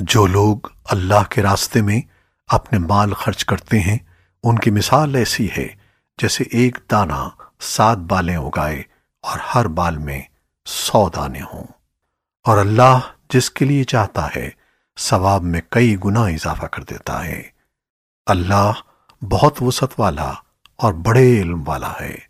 جو لوگ اللہ کے راستے میں اپنے مال خرچ کرتے ہیں، ان کی مثال ایسی ہے جیسے ایک دانہ سات بالیں اگائے اور ہر بال میں سو دانے ہوں۔ اور اللہ جس کے لیے چاہتا ہے، ثواب میں کئی گنا اضافہ کر دیتا ہے۔ اللہ بہت وسعت والا اور بڑے علم والا ہے۔